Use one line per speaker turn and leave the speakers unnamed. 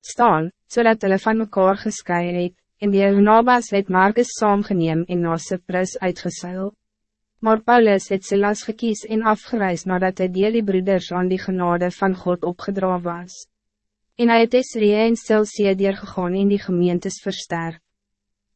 staan, zodat hulle van mekaar geskei het, en die Nabas het Marcus saamgeneem en na Cyprus uitgeseil. Maar Paulus het Silas gekies en afgereis nadat hy deel die broeders aan die genade van God opgedra was. En hy het Esree en Silsie gegaan en die gemeentes versterk.